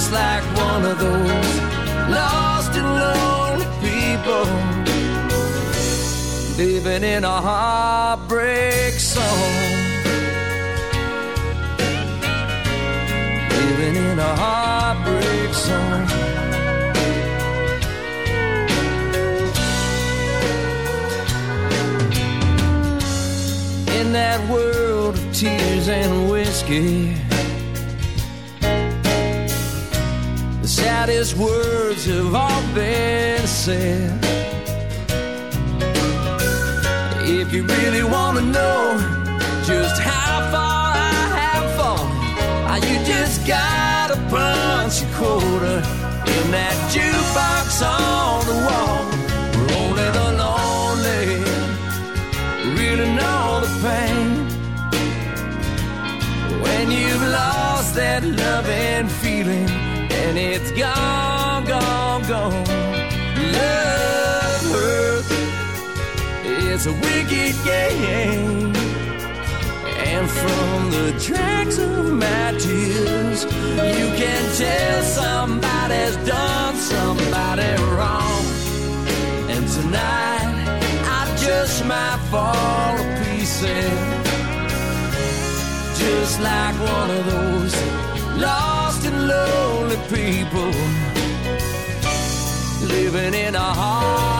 just like one of those lost and lonely people living in a heartbreak song. Living in a heartbreak song. In that world of tears and whiskey. Saddest words have all been said. If you really want to know just how far I have fallen, ah, you just gotta punch a quarter in that jukebox on the wall. Only the lonely really know the pain. When you've lost that loving feeling and it's gone, gone, gone. Love hurts, it's a wicked game. And from the tracks of my tears, you can tell somebody's done somebody wrong. And tonight, I just might fall to pieces, just like one of those lost and lonely people living in a heartbreak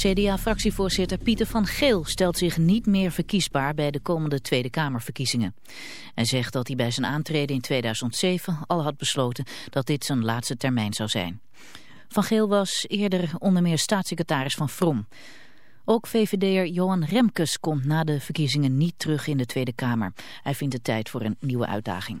CDA-fractievoorzitter Pieter van Geel stelt zich niet meer verkiesbaar bij de komende Tweede Kamerverkiezingen. Hij zegt dat hij bij zijn aantreden in 2007 al had besloten dat dit zijn laatste termijn zou zijn. Van Geel was eerder onder meer staatssecretaris van Vrom. Ook VVD'er Johan Remkes komt na de verkiezingen niet terug in de Tweede Kamer. Hij vindt het tijd voor een nieuwe uitdaging.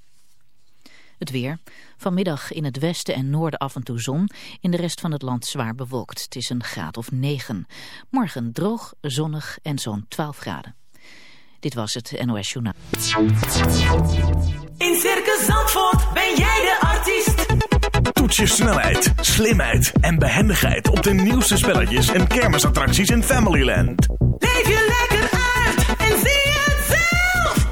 Het weer. Vanmiddag in het westen en noorden af en toe zon. In de rest van het land zwaar bewolkt. Het is een graad of 9. Morgen droog, zonnig en zo'n 12 graden. Dit was het NOS Journaal. In Circus Zandvoort ben jij de artiest. Toets je snelheid, slimheid en behendigheid op de nieuwste spelletjes en kermisattracties in Familyland. Leef je lekker uit en zie.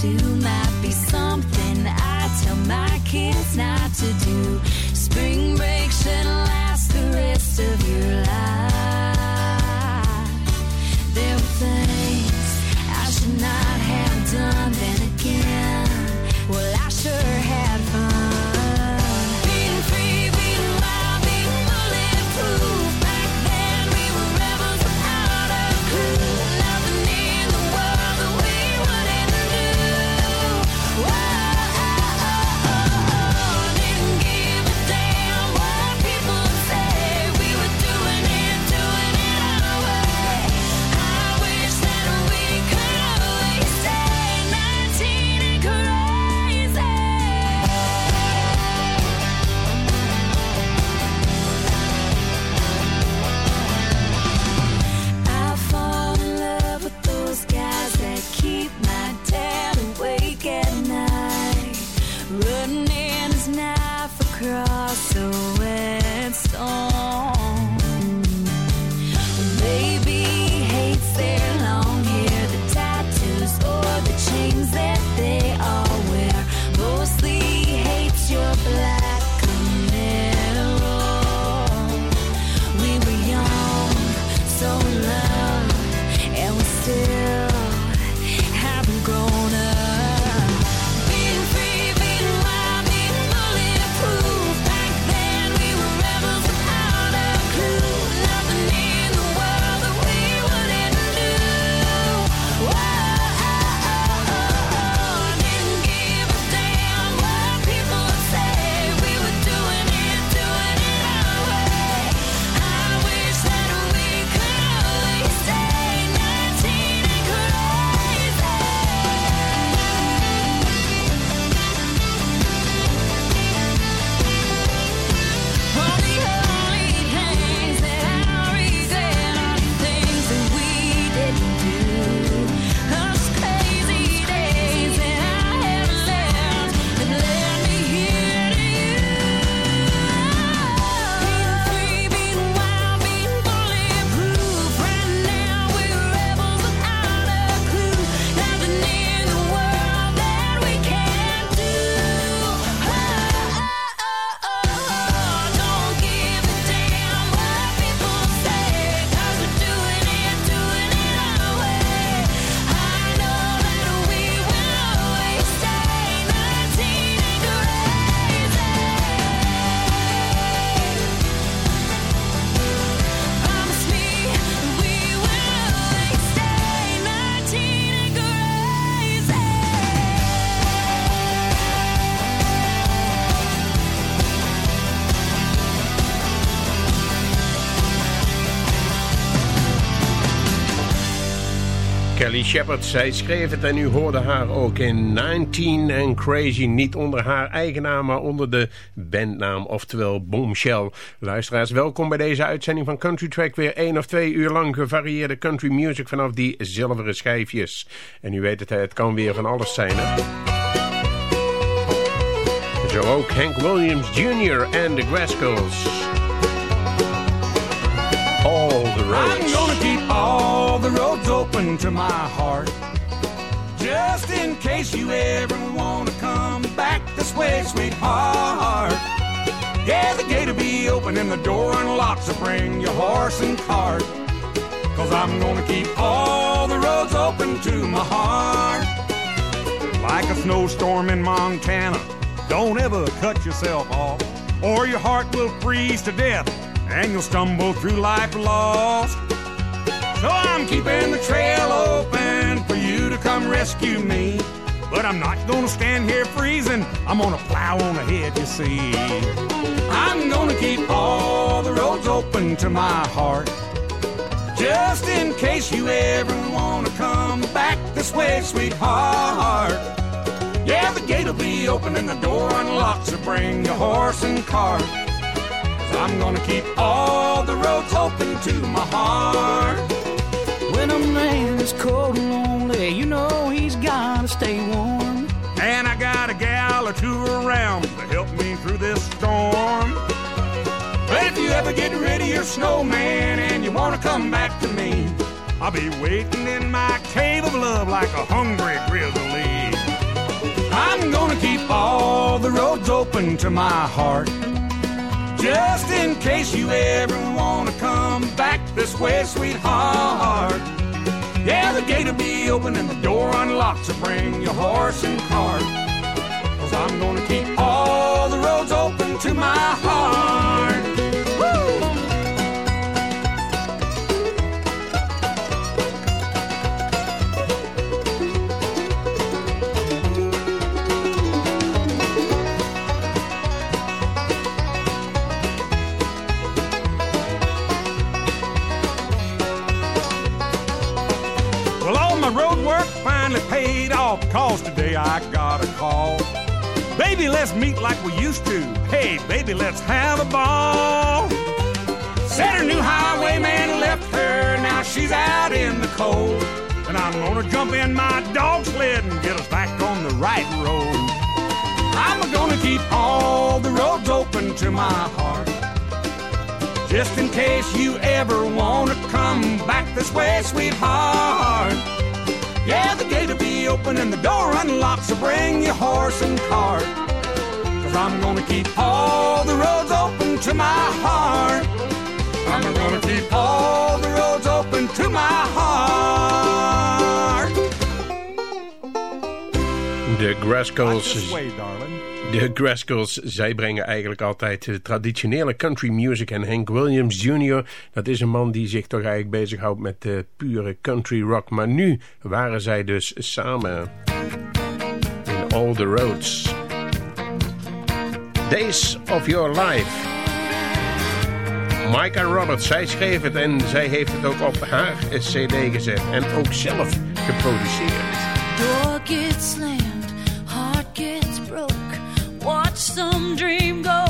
Tattoo Kelly Shepard, zij schreef het en u hoorde haar ook in 19 and Crazy. Niet onder haar eigen naam, maar onder de bandnaam, oftewel Bombshell. Luisteraars, welkom bij deze uitzending van Country Track. Weer één of twee uur lang gevarieerde country music vanaf die zilveren schijfjes. En u weet het, het kan weer van alles zijn, hè? Zo ook Hank Williams Jr. en de Graskels. All the I'm roads. gonna keep all the roads open to my heart. Just in case you ever wanna come back this way, sweetheart. Yeah, the gate will be open and the door unlocked, so bring your horse and cart. Cause I'm gonna keep all the roads open to my heart. Like a snowstorm in Montana, don't ever cut yourself off, or your heart will freeze to death and you'll stumble through life lost. So I'm keeping the trail open for you to come rescue me. But I'm not gonna stand here freezing. I'm gonna plow on ahead, you see. I'm gonna keep all the roads open to my heart. Just in case you ever wanna come back this way, sweetheart. Yeah, the gate'll be open and the door unlocked, so bring your horse and cart. Cause I'm gonna keep all the roads open to my heart. When a man is cold and lonely, you know he's gotta stay warm. And I got a gal or two around to help me through this storm. But if you ever get rid of your snowman and you wanna come back to me, I'll be waiting in my cave of love like a hungry grizzly. I'm gonna keep all the roads open to my heart. Just in case you ever wanna come back this way, sweetheart. Yeah, the gate'll be open and the door unlocked, so bring your horse and cart. Cause I'm gonna keep all the roads open to my heart. Cause today I got a call. Baby, let's meet like we used to. Hey, baby, let's have a ball. Said her new highwayman left her, now she's out in the cold. And I'm gonna jump in my dog sled and get us back on the right road. I'm gonna keep all the roads open to my heart. Just in case you ever wanna come back this way, sweetheart. Yeah, the open and the door unlocked, so bring your horse and cart. Cause I'm gonna keep all the roads open to my heart. I'm gonna keep all the roads open to my heart. Grascals, This way, darling. De Grascals, zij brengen eigenlijk altijd de traditionele country music. En Hank Williams Jr., dat is een man die zich toch eigenlijk bezighoudt met de pure country rock. Maar nu waren zij dus samen in All the Roads. Days of Your Life. Micah Roberts, zij schreef het en zij heeft het ook op haar cd gezet. En ook zelf geproduceerd. Watch some dream go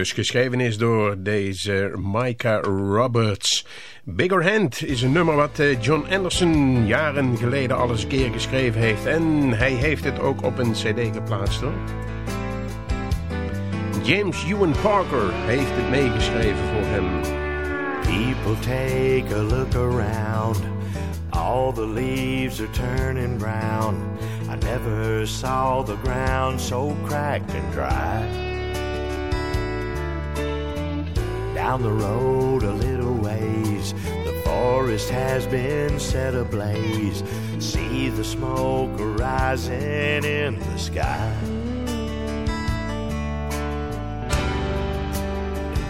dus geschreven is door deze Micah Roberts. Bigger Hand is een nummer wat eh, John Anderson jaren geleden al eens een keer geschreven heeft. En hij heeft het ook op een cd geplaatst hoor. James Ewan Parker heeft het meegeschreven voor hem. People take a look around. All the leaves are turning brown. I never saw the ground so cracked and dry. Down the road a little ways, the forest has been set ablaze. See the smoke rising in the sky.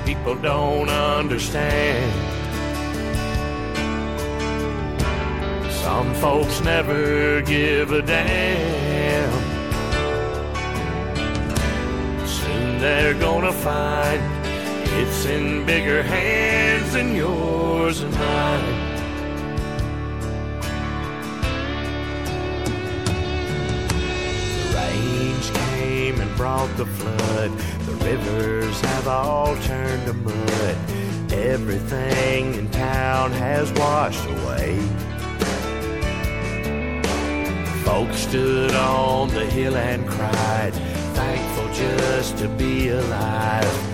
People don't understand. Some folks never give a damn. Soon they're gonna find it's in bigger hands than yours and mine. The rains came and brought the flood. The rivers have all turned to mud. Everything in town has washed away. Folks stood on the hill and cried, thankful just to be alive.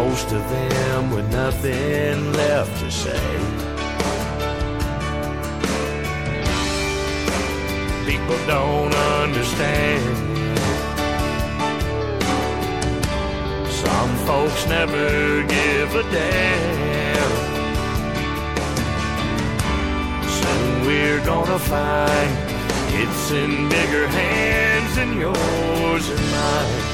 Most of them with nothing left to say. People don't understand. Some folks never give a damn. Soon we're gonna find it's in bigger hands than yours and mine.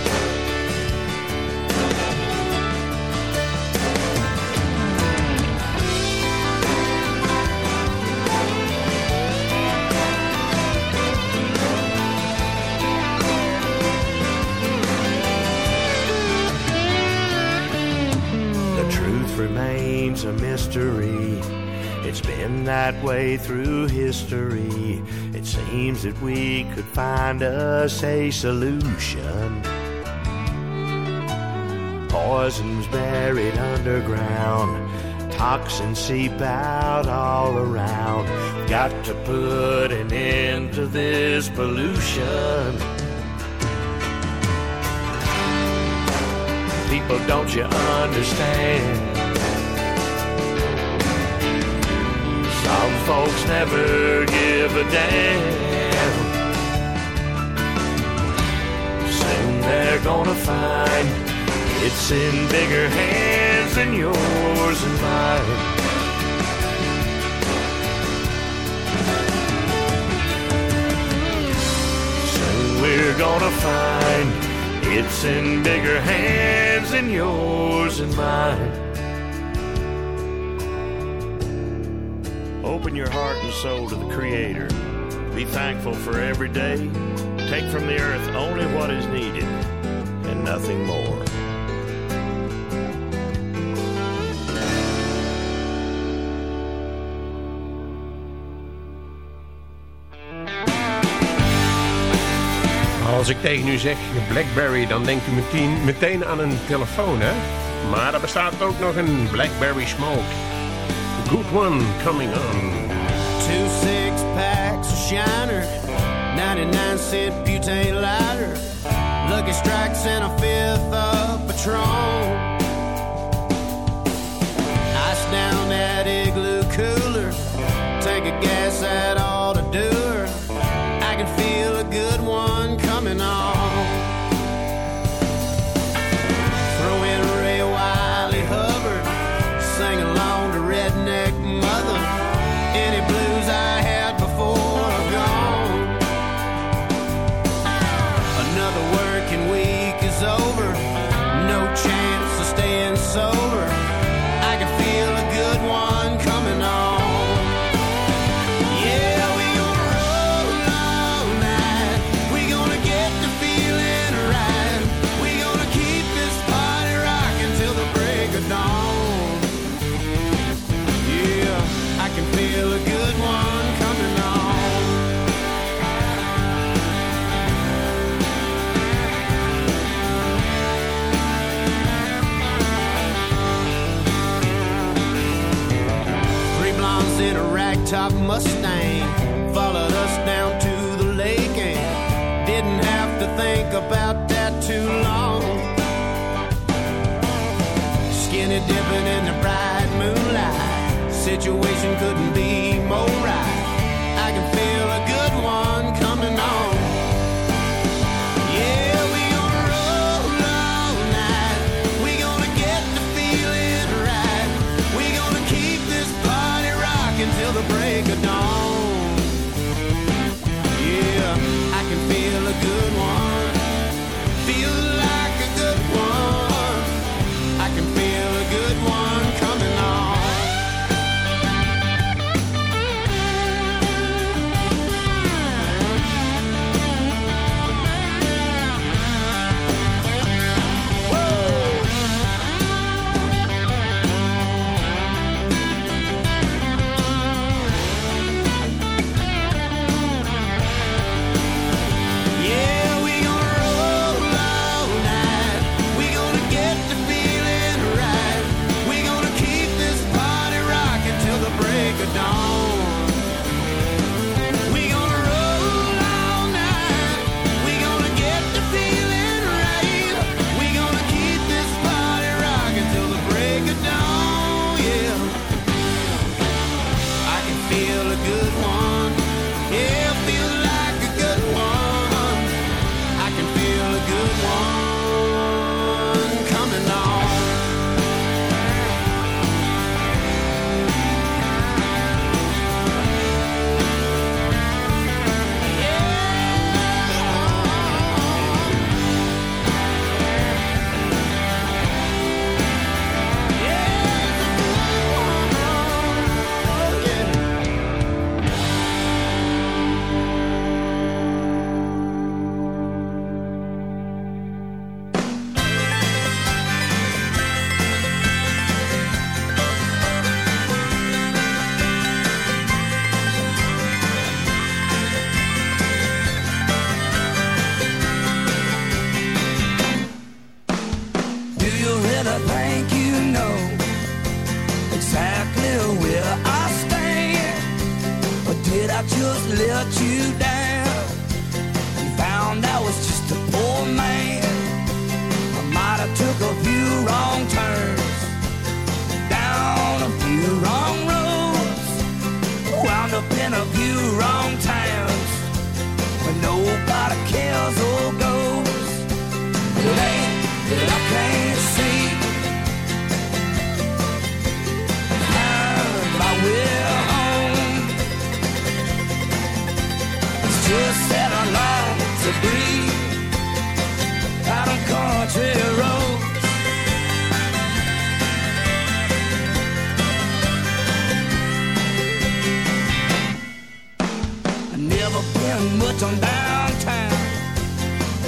Remains a mystery. It's been that way through history. It seems that we could find us a solution. Poisons buried underground, toxins seep out all around. Got to put an end to this pollution. People, don't you understand? Some folks never give a damn. Soon they're gonna find it's in bigger hands than yours and mine. Soon we're gonna find it's in bigger hands than yours and mine. Open your heart and soul to the Creator. Be thankful for every day. Take from the earth only what is needed and nothing more. Als ik tegen u zeg Blackberry, dan denkt u meteen, aan een telefoon, hè? Maar er bestaat ook nog een Blackberry Smoke. Good one coming on. Shiner, 99 cent butane lighter, Lucky Strikes and a fifth of Patron. Ice down that igloo cooler, tank of gas that Mustang followed us down to the lake and didn't have to think about that too long. Skinny dipping in the bright moonlight, situation couldn't be more right. church on downtown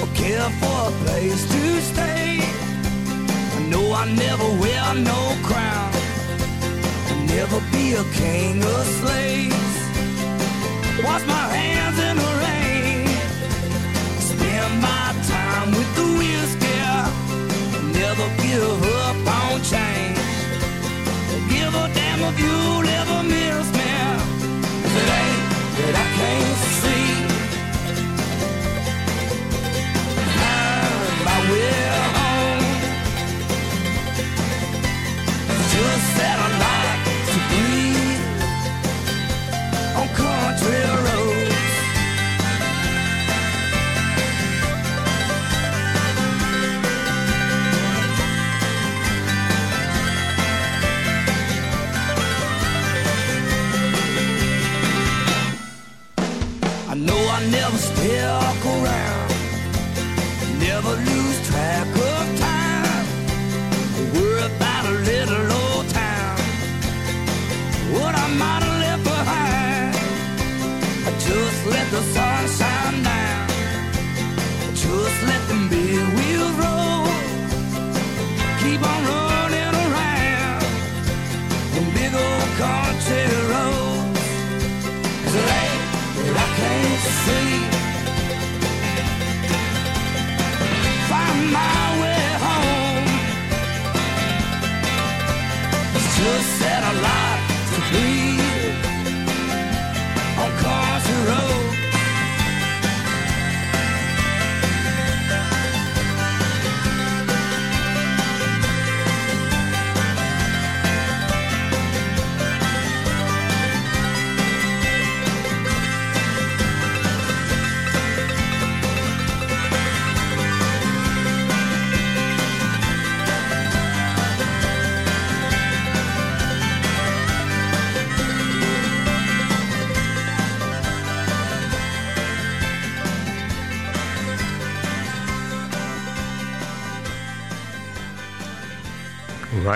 or care for a place to stay. I know I never wear no crown, I'll never be a king of slaves. Wash my hands in the rain, spend my time with the whiskey, never give up on change. Give a damn if you'll ever miss me. That I can't see will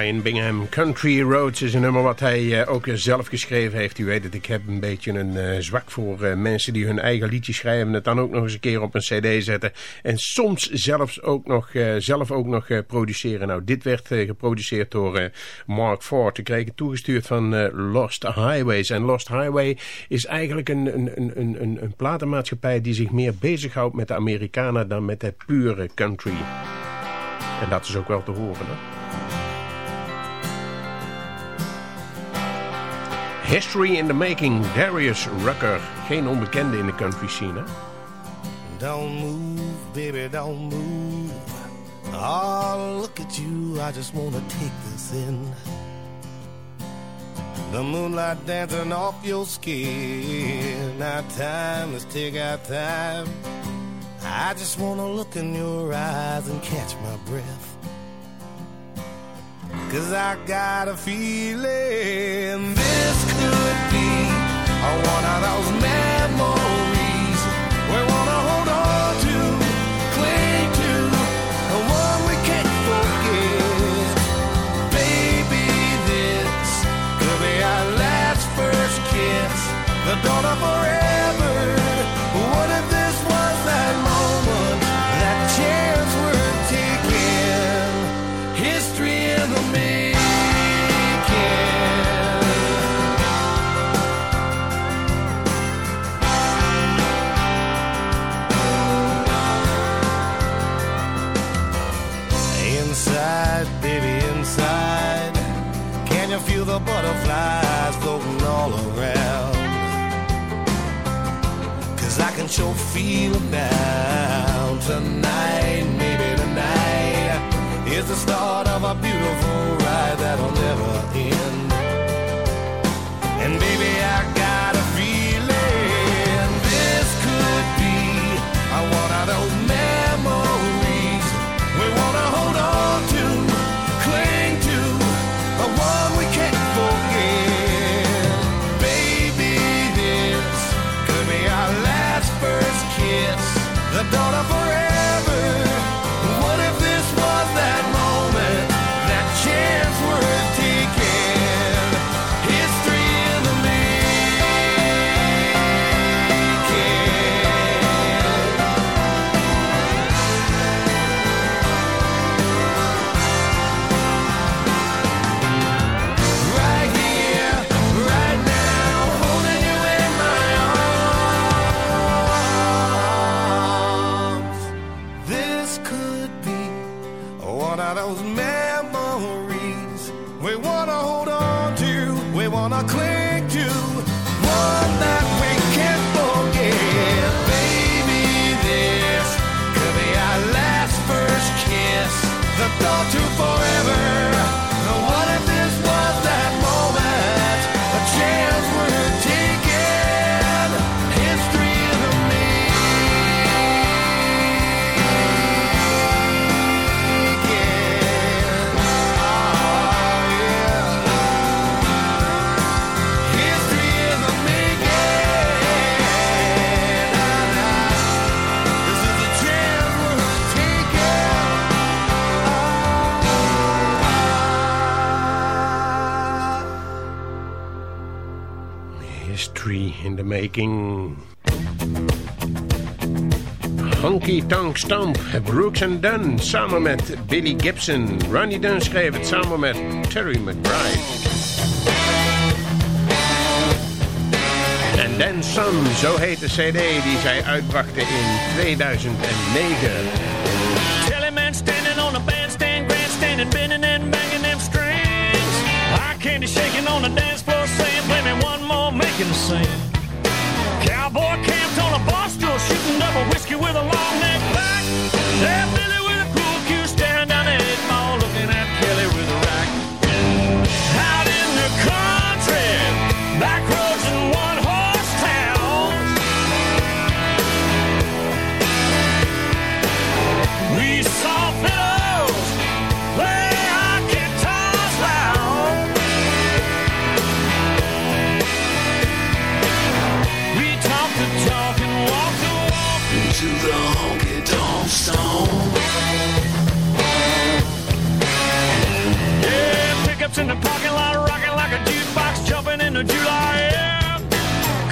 Ryan Bingham, Country Roads is een nummer wat hij eh, ook zelf geschreven heeft. U weet het, ik heb een beetje een eh, zwak voor eh, mensen die hun eigen liedje schrijven... en het dan ook nog eens een keer op een cd zetten. En soms zelfs ook nog, eh, zelf ook nog eh, produceren. Nou, dit werd eh, geproduceerd door eh, Mark Ford. Ik kreeg het toegestuurd van eh, Lost Highways. En Lost Highway is eigenlijk een, een, een, een, een, een platenmaatschappij... die zich meer bezighoudt met de Amerikanen dan met het pure country. En dat is ook wel te horen, hè? History in the Making, Darius Rucker. Geen onbekende in de country scene? Don't move, baby, don't move. Oh, look at you, I just wanna take this in. The moonlight dancing off your skin. Now time, let's take our time. I just wanna look in your eyes and catch my breath. Cause I got a feeling this could be one of those memories making. Honky Tonk Stomp, Brooks and Dunn samen met Billy Gibson. Ronnie Dunn schreef het samen met Terry McBride. En Then Some, zo heet de cd die zij uitbrachten in 2009. Telly man standing on a bandstand, grandstand, and bending and banging them strings. Eye candy shaking on the dance floor, saying, Play me one more, making the same. Cowboy camped on a bar stool, shooting double whiskey with a long neck Here I am,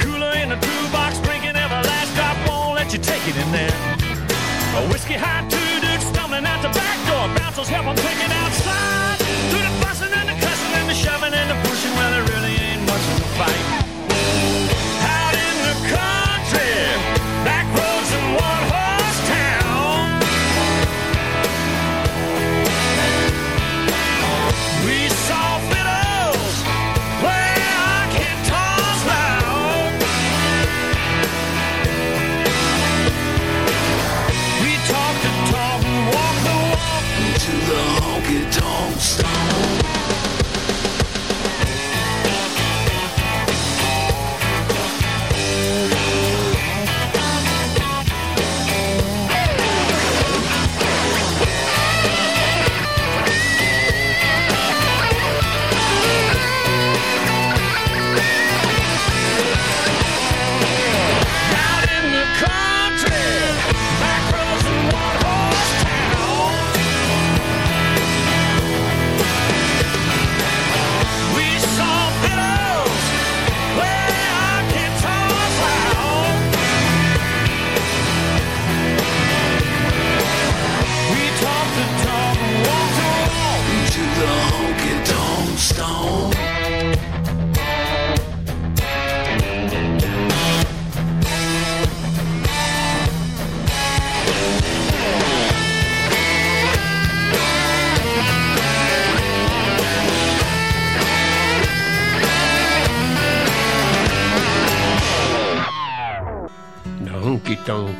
Cooler in the brew box, drinking every last drop, won't let you take it in there. A whiskey high, two dudes stumbling out the back door. Bouncers help them pick it outside. Through the fussing and the cussing and the shoving and the pushing, well, there really ain't much of a fight.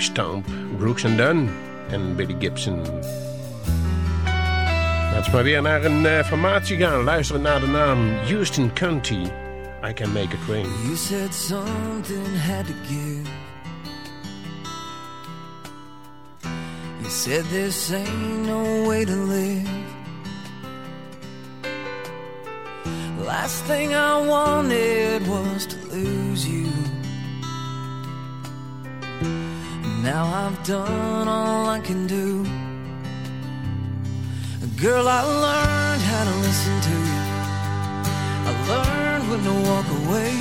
Stomp. Brooks and Dunn en Billy Gibbons. Laten we maar weer naar een eh, formatie gaan. Luisteren naar de naam Houston County. I Can Make It Rain. You said something had to give. You said this ain't no way to live. Last thing I wanted was to lose you. Now I've done all I can do. Girl, I learned how to listen to you. I learned when to walk away.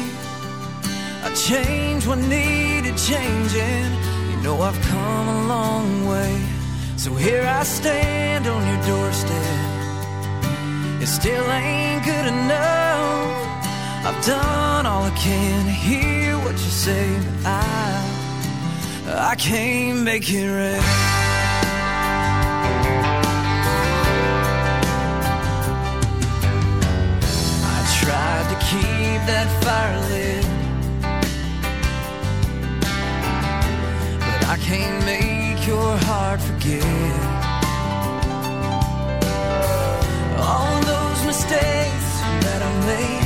I changed what needed changing. You know I've come a long way. So here I stand on your doorstep. It still ain't good enough. I've done all I can to hear what you say, but I, I can't make it right. I tried to keep that fire lit, but I can't make your heart forget all those mistakes that I made.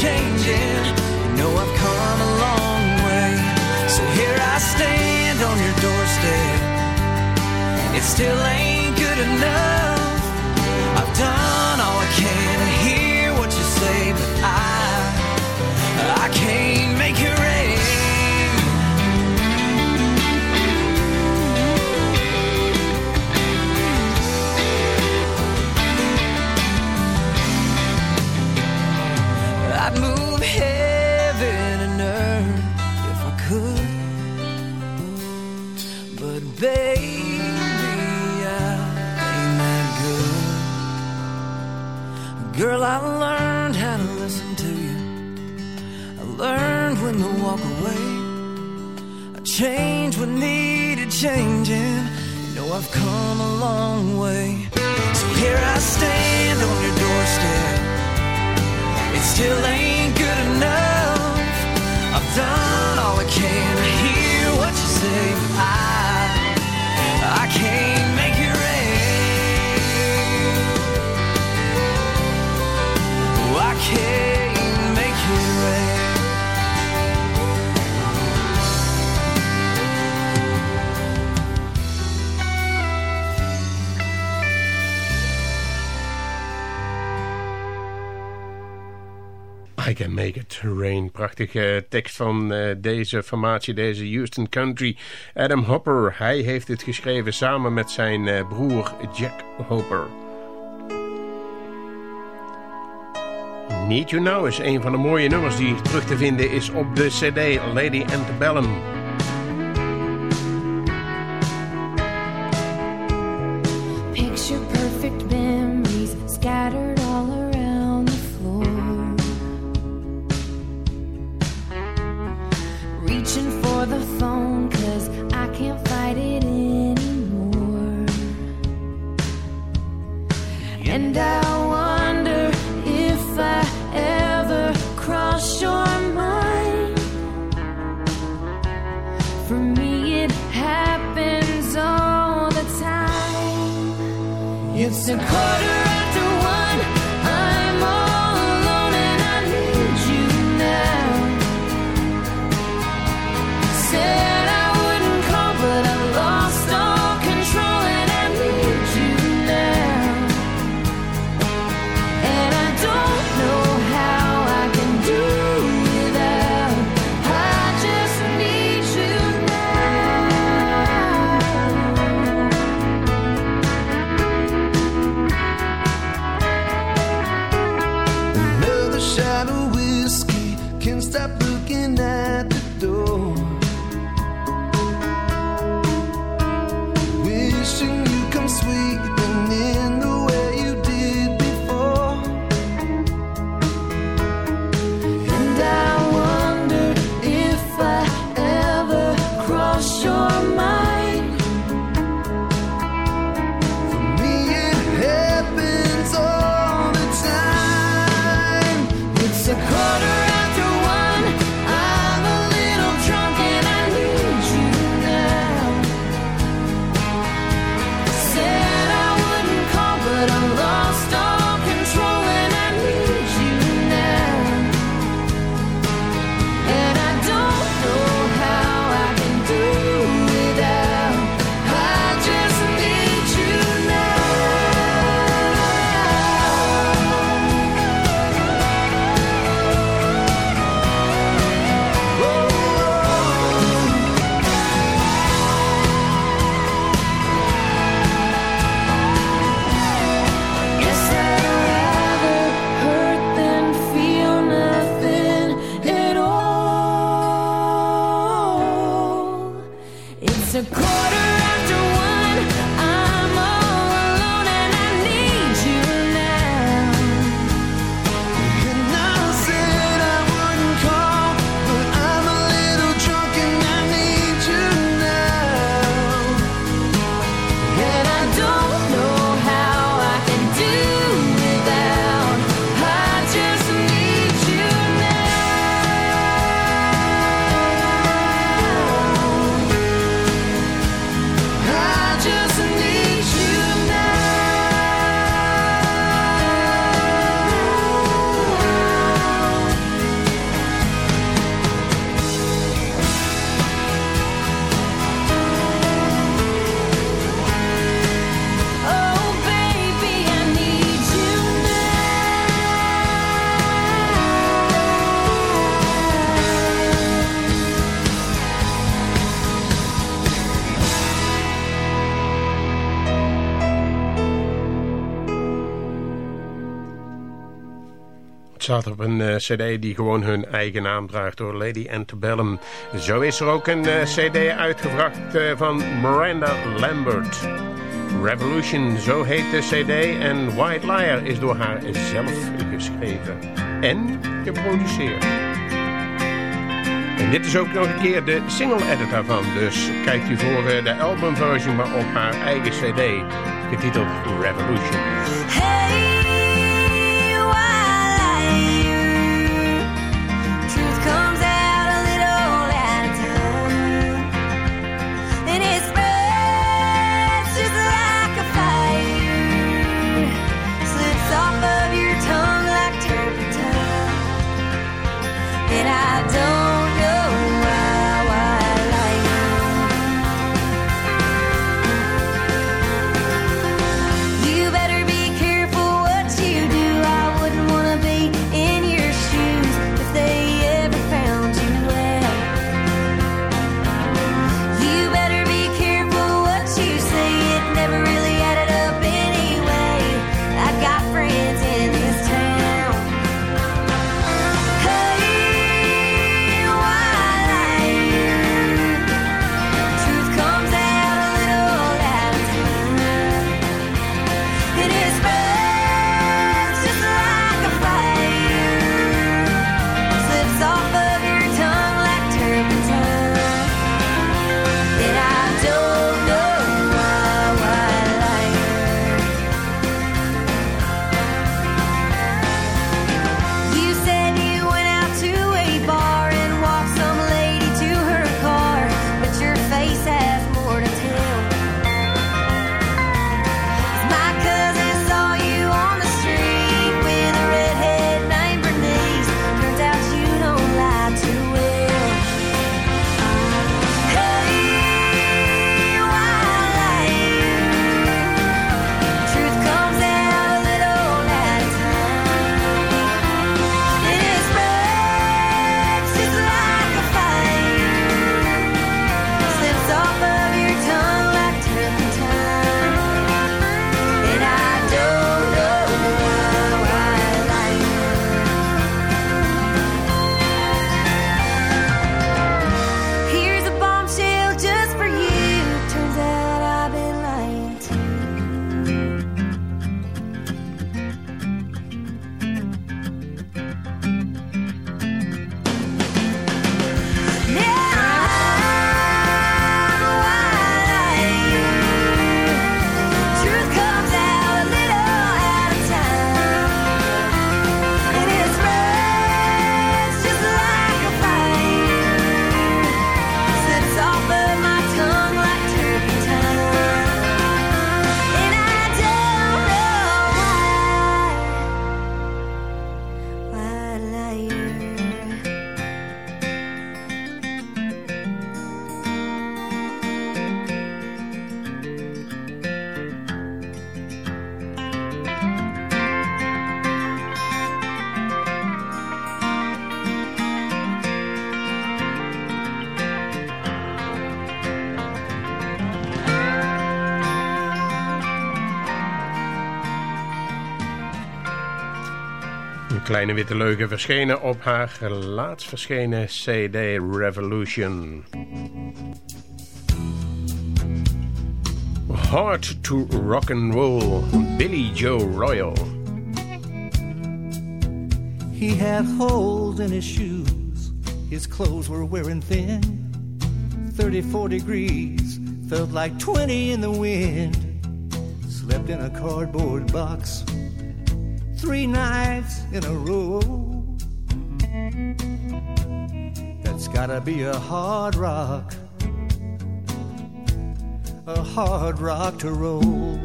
Changing. You know I've come a long way. So here I stand on your doorstep. It still ain't good enough. prachtige tekst van eh, deze formatie, deze Houston Country. Adam Hopper, hij heeft het geschreven samen met zijn eh, broer Jack Hopper. Need You Now is een van de mooie nummers die terug te vinden is op de cd Lady Antebellum. And I wonder if I ever cross your mind. For me, it happens all the time. It's a quarter. staat op een eh, cd die gewoon hun eigen naam draagt door Lady Antebellum. Zo is er ook een eh, cd uitgebracht eh, van Miranda Lambert. Revolution, zo heet de cd en White Liar is door haar zelf geschreven en geproduceerd. En dit is ook nog een keer de single edit daarvan, dus kijkt u voor de albumversie maar op haar eigen cd, getiteld Revolution. Hey. Kleine Witte Leugen verschenen op haar laatst verschenen CD Revolution. Hard to Rock and Roll, Billy Joe Royal. He had holes in his shoes. His clothes were wearing thin. 34 degrees, felt like 20 in the wind. Slept in a cardboard box three nights in a row. That's gotta be a hard rock, a hard rock to roll.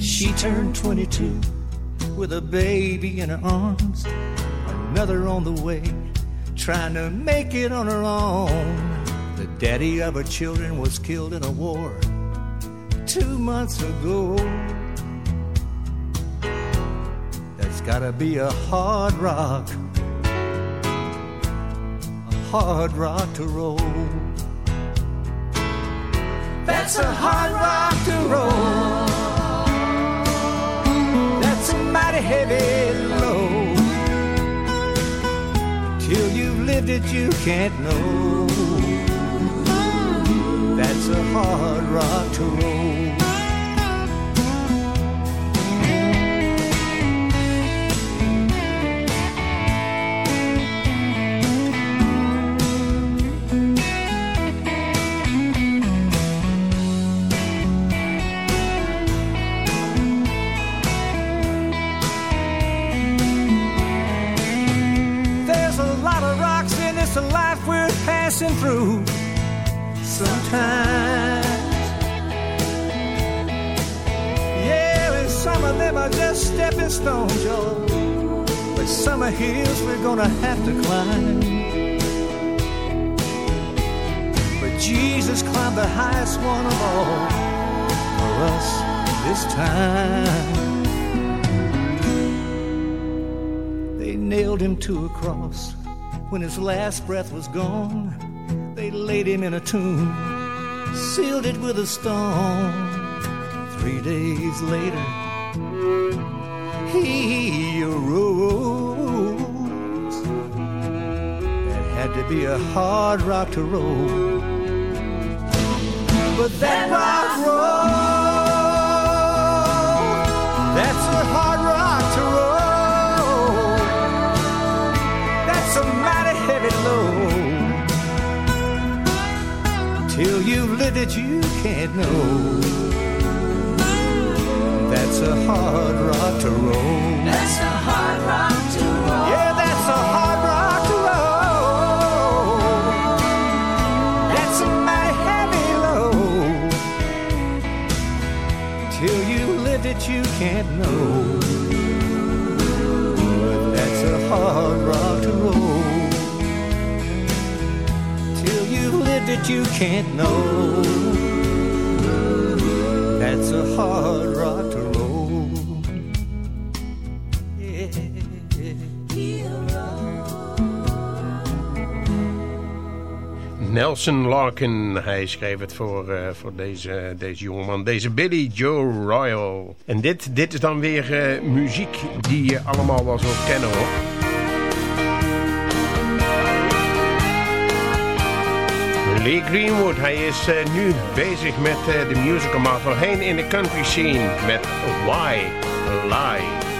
She turned 22 with a baby in her arms, another on the way, trying to make it on her own. The daddy of her children was killed in a war two months ago. That's gotta be a hard rock, a hard rock to roll. That's a hard rock to roll. That's a mighty heavy load. Till you've lived it, you can't know. That's a hard rock to roll. There's sometimes. Yeah, and some of them are just stepping stones, y'all. But some are hills we're gonna have to climb. But Jesus climbed the highest one of all for us this time. They nailed him to a cross when his last breath was gone. They laid him in a tomb, sealed it with a stone. Three days later, he arose. That had to be a hard rock to roll. But that rock roll, that's a Till you've lived it, you can't know. That's a hard rock to roll. That's a hard rock to roll. Yeah, that's a hard rock to roll. That's a mighty heavy load. Till you lived it, you can't know. It, you can't know. That's a hard rock to roll. Nelson Larkin, hij schreef het voor, eh, voor deze, deze jongeman, deze Billy Joe Royal. En dit, dit is dan weer eh, muziek die je allemaal wel zult kennen hoor. Lee Greenwood, hij is eh, nu bezig met eh, de musical, maar voorheen in de country scene met Why Lie.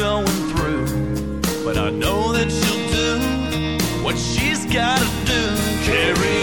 going through. But I know that she'll do what she's gotta do. Carry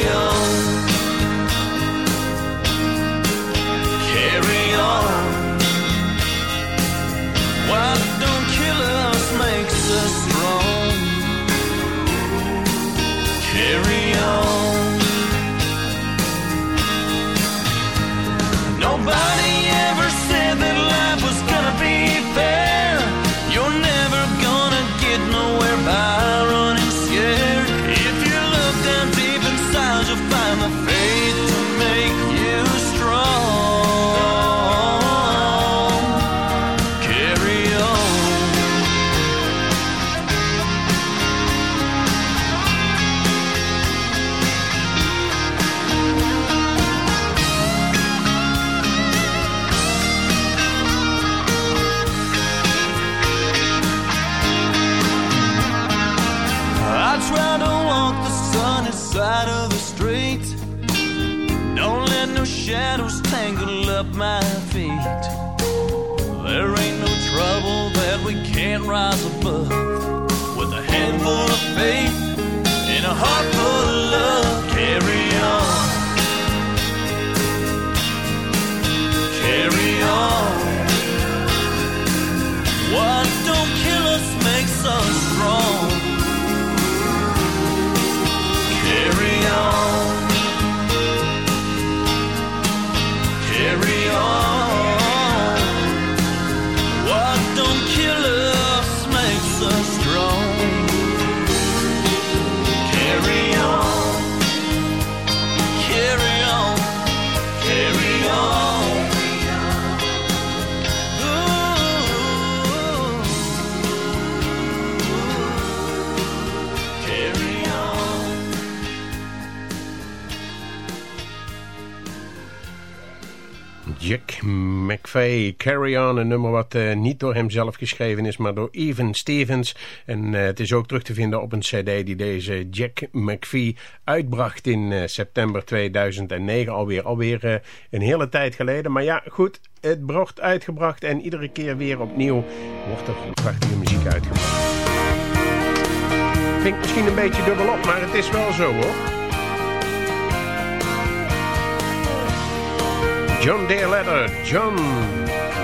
Carry On, een nummer wat uh, niet door hemzelf geschreven is, maar door Even Stevens. En uh, het is ook terug te vinden op een cd die deze Jack McVie uitbracht in uh, september 2009. Alweer, alweer een hele tijd geleden. Maar ja, goed, het wordt uitgebracht en iedere keer weer opnieuw wordt er prachtige muziek uitgebracht. Klinkt misschien een beetje dubbelop, maar het is wel zo hoor. John Dale Letter, John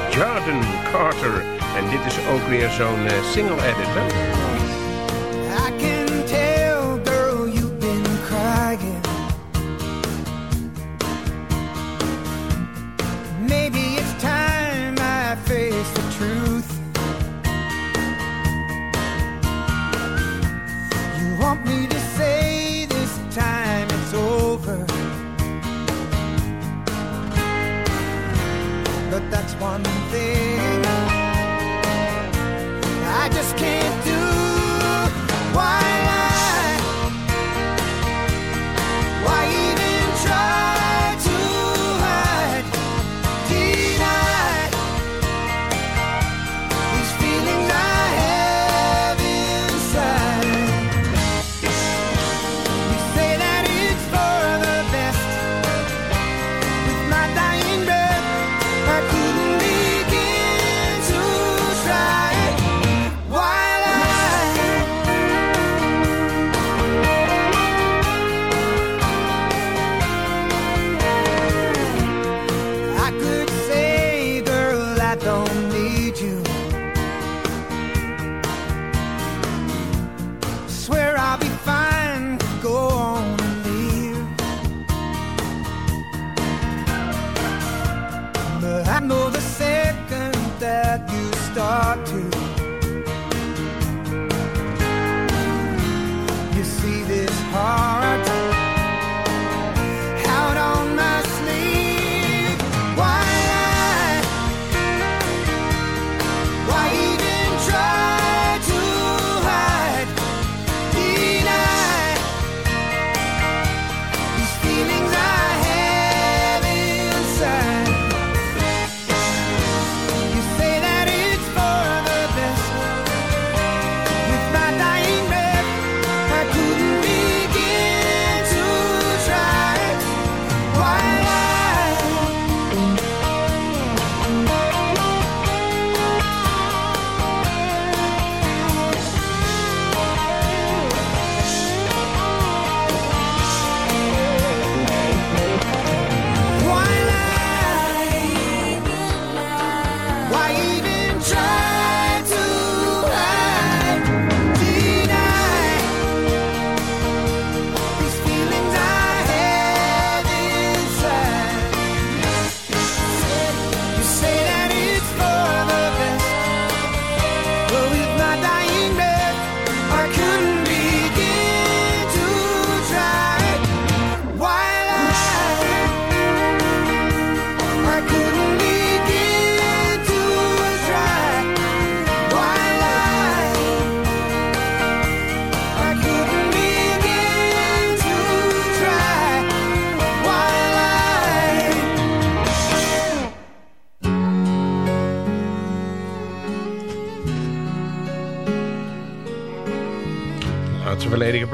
Jordan Carter. En dit is ook weer zo'n uh, single edit, hè? That's one thing I just can't do.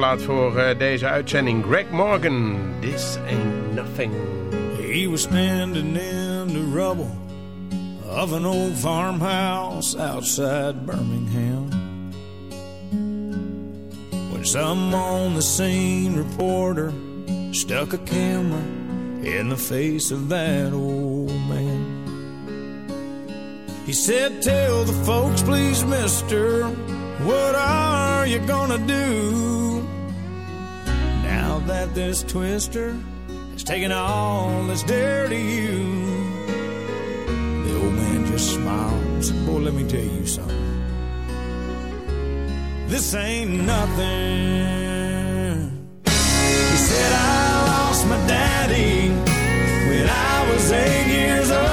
Plaat voor uh, deze uitzending. Craig Morgan, This Ain't Nothing. He was standing in the rubble of an old farmhouse outside Birmingham. When some on the scene reporter stuck a camera in the face of that old man. He said, Tell the folks, please, mister, what are you gonna do that this twister has taken all that's dear to you. The old man just smiled and said, Boy, let me tell you something. This ain't nothing. He said, I lost my daddy when I was eight years old.